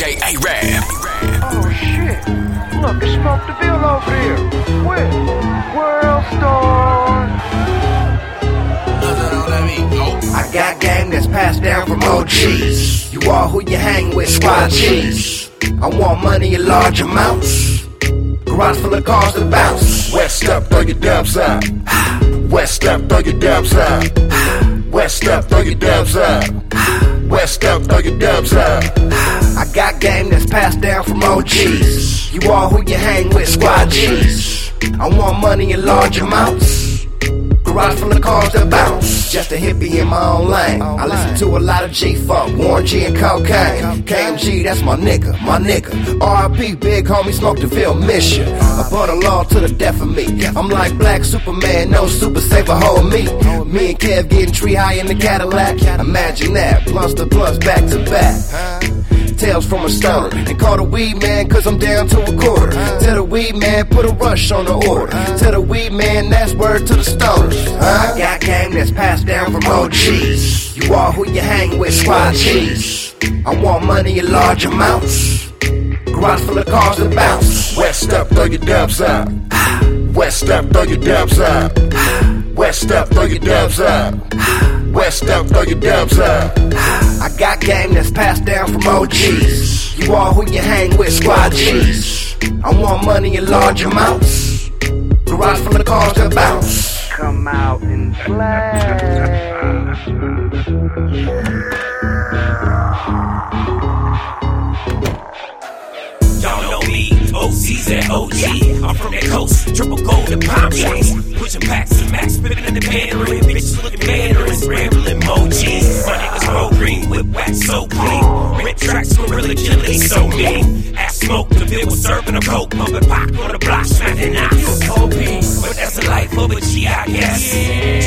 DJ Arab. Oh shit! Look, it's Smoke DeVille over here. Where? World Star. I got game that's passed down from OGs. You are who you hang with, squad cheese. I want money in large amounts. Garage full of cars to bounce. West up, throw your dubs up. West up, throw your dubs up. West up, throw your dubs up. West up, throw your dubs up. I got game that's passed down from OGs. You are who you hang with, squad cheese. I want money in large amounts. Garage full of cars that bounce. Just a hippie in my own lane. I listen to a lot of G-Funk, Warren G and cocaine. KMG, that's my nigga, my nigga. RIP, big homie, smoke the film mission. Above a law to the death of me. I'm like Black Superman, no super saver, hold me. Me and Kev getting tree high in the Cadillac. Imagine that, blunts to blunts, back to back. Tales from a stoner. And call the weed man, cause I'm down to a quarter. Tell the weed man, put a rush on the order. Tell the weed man, that's word to the stoners. I got game that's passed down from OGs. You are who you hang with, squad cheese. I want money in large amounts. Garage full of cars to bounce. West up, throw your dubs up. West up, throw your dubs up. West up, throw your dubs up. West up, throw your dubs up. Game that's passed down from OGs. You are who you hang with, squad G's. I want money in large amounts. Garage full of cars to bounce. Come out and play. Y'all know me, OC's at OG. I'm from that coast, triple gold and palm trees. Pushing packs to max, spinning in the Mandarin. Bitches looking Mandarins, with so clean. Red tracks, gorilla agility so mean. Ass smoke, the bill was serving a coke. Pumping pop on the block, smacking knocks. OP, but that's the life of a I guess. Street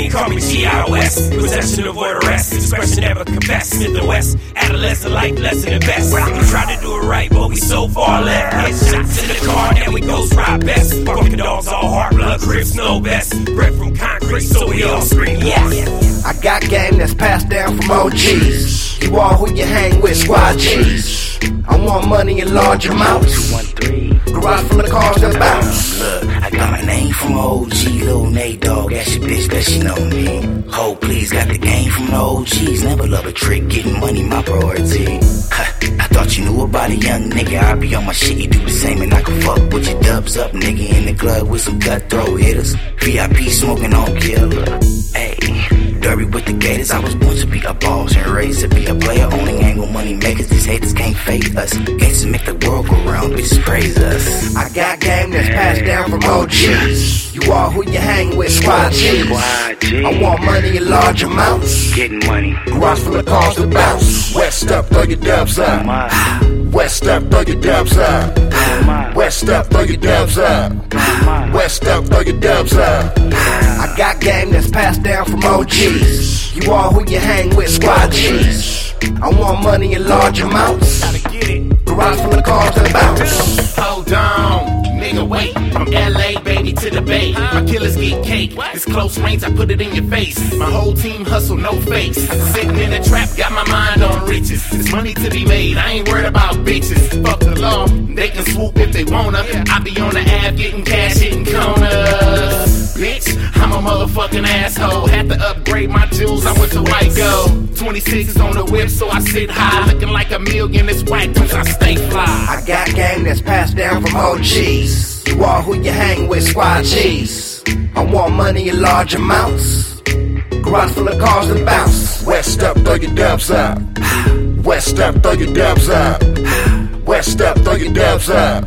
Marine, call me GIOS. Possession of order arrest, discretion never confess. Smith and West, adolescent life lesson and best. We try to do it right, but we so far left. Headshots in the car, now we ghost ride best. Fucking dogs, all heart, blood, crips, no best. Breath from concrete, so we all scream, yeah. I got game that's passed down from OGs. You are who you hang with, squad G's. I want money in large amounts. Garage full of cars that bounce. Got my name from OG, Lil Nate Dogg, that's your bitch, bet she know me. Ho, please, got the game from the OGs. Never love a trick, getting money my priority. Huh, I thought you knew about a young nigga. I be on my shit, you do the same, and I can fuck with your dubs up, nigga, in the club with some cutthroat hitters. VIP smoking on killer. Hey. Dirty with the gators, I was born to be a boss and raised to be a player. Only angle money makers, these haters fake us. Gators make the world go round, bitches praise us. I got game that's passed down from OGs. You are who you hang with, squad cheese. I want money in large amounts. Getting money. Garage full of cars to bounce. West up, throw your dubs up. West up, throw your dubs up. West up, throw your dubs up. West up, throw your dubs up. I got game that's passed down from OGs. You are who you hang with, squad cheese. I want money in large amounts. Garage full of cars to bounce. Hold on, nigga, wait. From LA, baby, to the Bay. My killers get cake. This close range, I put it in your face. My whole team hustle, no face. Sitting in a trap, got my mind. There's money to be made, I ain't worried about bitches. Fuck the law, they can swoop if they wanna. I be on the app getting cash, hitting corners. Bitch, I'm a motherfucking asshole. Had to upgrade my jewels, I went to white gold. 26 is on the whip, so I sit high. Looking like a million, it's white, don't I stay fly. I got game that's passed down from OGs. You are who you hang with, squad cheese. I want money in large amounts. Garage full of cars to bounce. West up, throw your dubs up. West up, throw your dubs up. West up, throw your dubs up.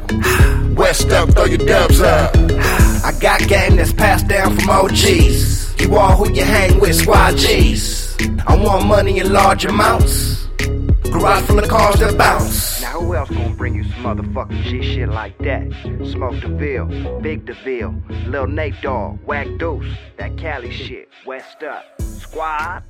West up, throw your dubs up. I got game that's passed down from OGs. You are who you hang with, squad cheese. I want money in large amounts. Garage full of cars that bounce. Now who else gonna bring you some motherfucking G shit like that? Smoke DeVille, Big DeVille, Lil Nate Dogg, Whack Deuce, that Cali shit, West Up, Squad,